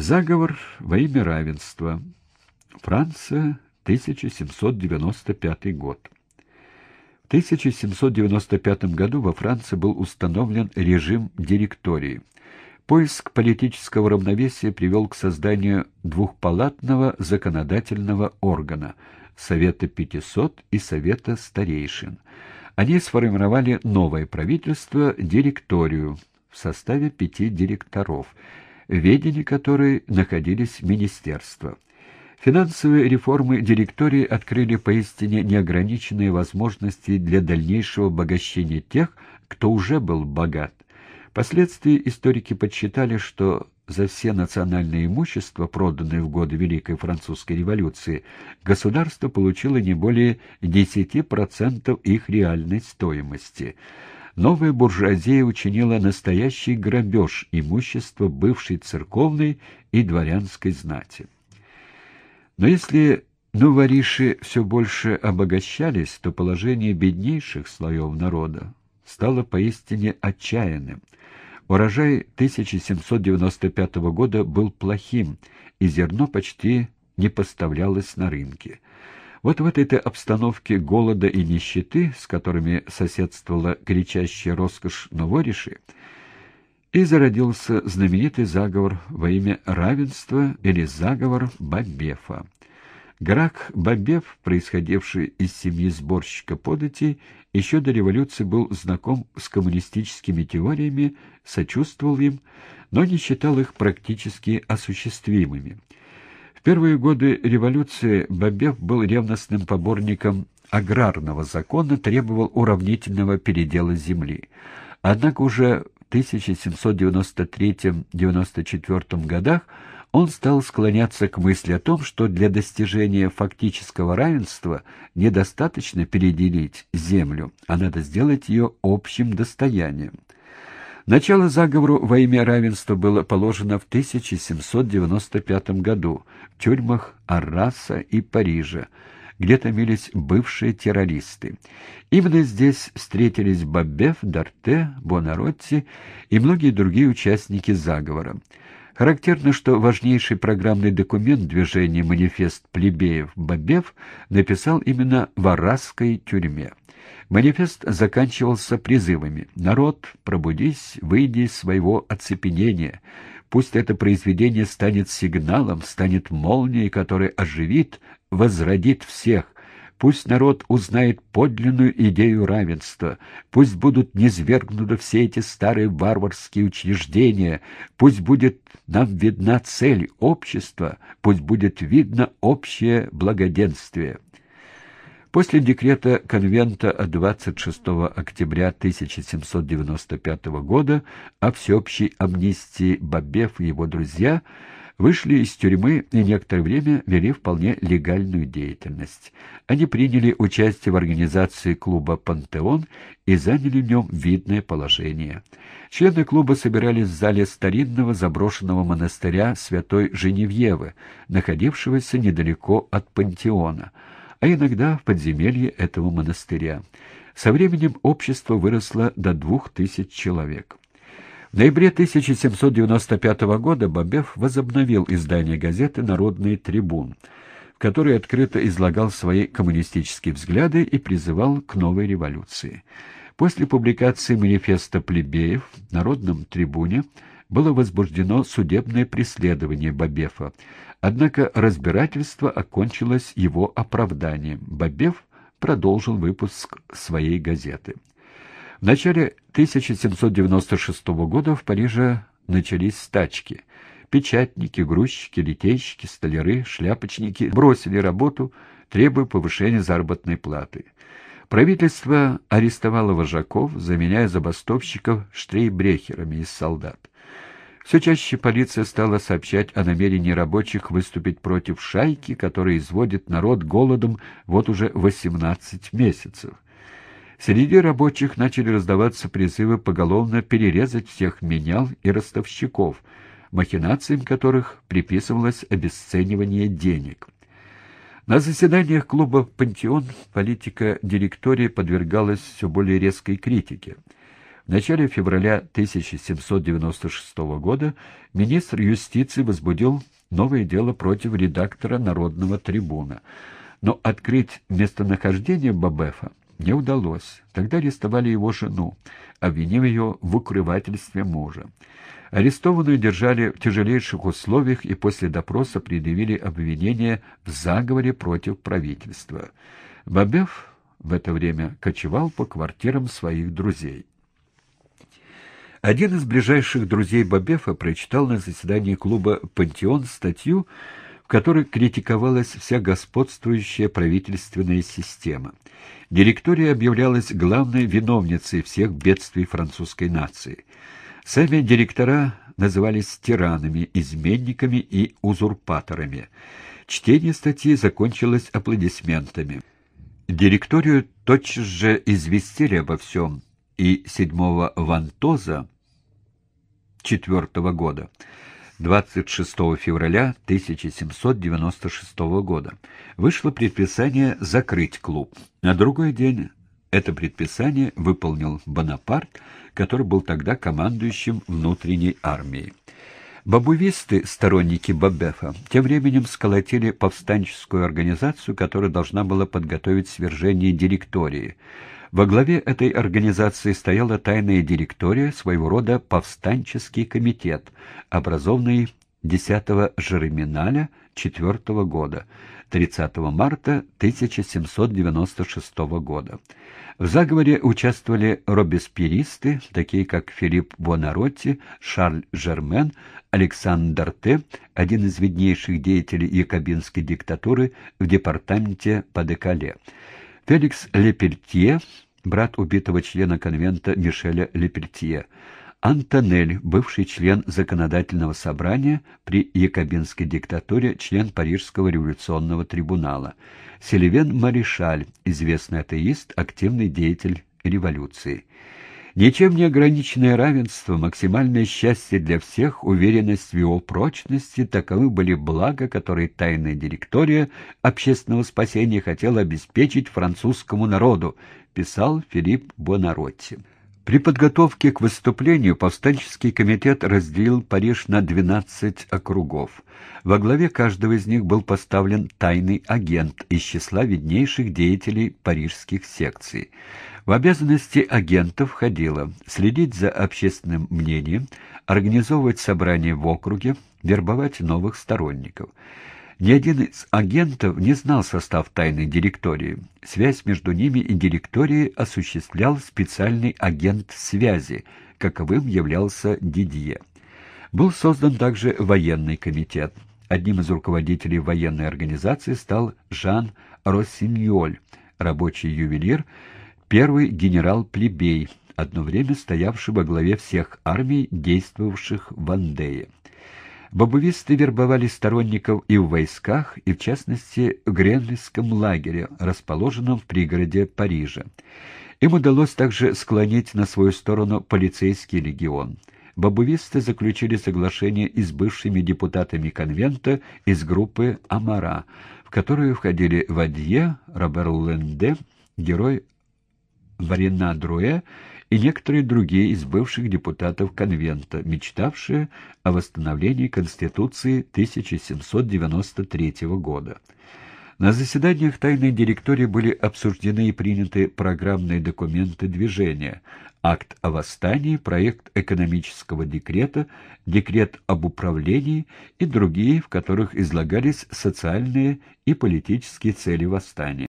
Заговор во имя равенства. Франция, 1795 год. В 1795 году во Франции был установлен режим директории. Поиск политического равновесия привел к созданию двухпалатного законодательного органа – Совета 500 и Совета старейшин. Они сформировали новое правительство – директорию в составе пяти директоров, в ведении которой находились министерства. Финансовые реформы директории открыли поистине неограниченные возможности для дальнейшего обогащения тех, кто уже был богат. Впоследствии историки подсчитали, что за все национальное имущество, проданное в годы Великой Французской революции, государство получило не более 10% их реальной стоимости. Новая буржуазия учинила настоящий грабеж имущества бывшей церковной и дворянской знати. Но если новориши все больше обогащались, то положение беднейших слоев народа стало поистине отчаянным. Урожай 1795 года был плохим, и зерно почти не поставлялось на рынке. Вот в этой-то обстановке голода и нищеты, с которыми соседствовала кричащая роскошь новориши, и зародился знаменитый заговор во имя равенства или заговор Бабефа. Грак Бабеф, происходивший из семьи сборщика податей, еще до революции был знаком с коммунистическими теориями, сочувствовал им, но не считал их практически осуществимыми. В первые годы революции Бабеф был ревностным поборником аграрного закона, требовал уравнительного передела земли. Однако уже в 1793-94 годах он стал склоняться к мысли о том, что для достижения фактического равенства недостаточно переделить землю, а надо сделать ее общим достоянием. Начало заговору во имя равенства было положено в 1795 году в тюрьмах Арраса и Парижа, где томились бывшие террористы. Именно здесь встретились Бабеф, Дарте, Бонаротти и многие другие участники заговора. Характерно, что важнейший программный документ движения «Манифест плебеев» Бабев написал именно в Арасской тюрьме. Манифест заканчивался призывами «Народ, пробудись, выйди из своего оцепенения. Пусть это произведение станет сигналом, станет молнией, которая оживит, возродит всех, Пусть народ узнает подлинную идею равенства, пусть будут низвергнуты все эти старые варварские учреждения, пусть будет нам видна цель общества, пусть будет видно общее благоденствие. После декрета конвента от 26 октября 1795 года о всеобщей амнистии Бабев и его друзья – вышли из тюрьмы и некоторое время вели вполне легальную деятельность. Они приняли участие в организации клуба «Пантеон» и заняли в нем видное положение. Члены клуба собирались в зале старинного заброшенного монастыря святой Женевьевы, находившегося недалеко от Пантеона, а иногда в подземелье этого монастыря. Со временем общество выросло до двух тысяч человек. В ноябре 1795 года Бабев возобновил издание газеты «Народный трибун», в которой открыто излагал свои коммунистические взгляды и призывал к новой революции. После публикации манифеста плебеев в «Народном трибуне» было возбуждено судебное преследование Бабефа, однако разбирательство окончилось его оправданием. Бабев продолжил выпуск своей газеты. В начале 1796 года в Париже начались стачки. Печатники, грузчики, литейщики, столяры, шляпочники бросили работу, требуя повышения заработной платы. Правительство арестовало вожаков, заменяя забастовщиков штрейбрехерами из солдат. Все чаще полиция стала сообщать о намерении рабочих выступить против шайки, которая изводит народ голодом вот уже 18 месяцев. Среди рабочих начали раздаваться призывы поголовно перерезать всех менял и ростовщиков, махинациям которых приписывалось обесценивание денег. На заседаниях клуба «Пантеон» политика директории подвергалась все более резкой критике. В начале февраля 1796 года министр юстиции возбудил новое дело против редактора «Народного трибуна». Но открыть местонахождение Бабефа не удалось. Тогда арестовали его жену, обвинив ее в укрывательстве мужа. Арестованную держали в тяжелейших условиях и после допроса предъявили обвинение в заговоре против правительства. Бабеф в это время кочевал по квартирам своих друзей. Один из ближайших друзей Бабефа прочитал на заседании клуба «Пантеон» статью, которой критиковалась вся господствующая правительственная система. Директория объявлялась главной виновницей всех бедствий французской нации. Сами директора назывались тиранами, изменниками и узурпаторами. Чтение статьи закончилось аплодисментами. Директорию тотчас же известили обо всем, и 7 Вантоза 4 года, 26 февраля 1796 года, вышло предписание закрыть клуб. На другой день это предписание выполнил Бонапарт, который был тогда командующим внутренней армией. Бабувисты, сторонники Бабефа, тем временем сколотили повстанческую организацию, которая должна была подготовить свержение директории. Во главе этой организации стояла тайная директория, своего рода повстанческий комитет, образованный 10 Жереминаля 4 года, 30 марта 1796 года. В заговоре участвовали робеспьеристы, такие как Филипп Бонаротти, Шарль Жермен, Александр Т., один из виднейших деятелей якобинской диктатуры в департаменте Падекале. Феликс Лепельтье, брат убитого члена конвента Мишеля Лепельтье, Антонель, бывший член законодательного собрания при якобинской диктатуре, член Парижского революционного трибунала, Селивен Маришаль, известный атеист, активный деятель революции. Ничем не ограниченное равенство, максимальное счастье для всех, уверенность в его прочности — таковы были блага, которые тайная директория общественного спасения хотела обеспечить французскому народу, писал Филипп Бонаротти. При подготовке к выступлению повстанческий комитет разделил Париж на 12 округов. Во главе каждого из них был поставлен тайный агент из числа виднейших деятелей парижских секций. В обязанности агентов входило следить за общественным мнением, организовывать собрания в округе, вербовать новых сторонников. Ни один из агентов не знал состав тайной директории. Связь между ними и директорией осуществлял специальный агент связи, каковым являлся Дидье. Был создан также военный комитет. Одним из руководителей военной организации стал Жан Россиньоль, рабочий ювелир, первый генерал-плебей, одно время стоявший во главе всех армий, действовавших в Андее. Бобовисты вербовали сторонников и в войсках, и в частности в Гренлиском лагере, расположенном в пригороде Парижа. Им удалось также склонить на свою сторону полицейский легион. Бабувисты заключили соглашение и с бывшими депутатами конвента из группы «Амара», в которую входили Вадье, Робер Ленде, герой Варина Друэ и некоторые другие из бывших депутатов конвента, мечтавшие о восстановлении Конституции 1793 года. На заседаниях тайной директории были обсуждены и приняты программные документы движения, акт о восстании, проект экономического декрета, декрет об управлении и другие, в которых излагались социальные и политические цели восстания.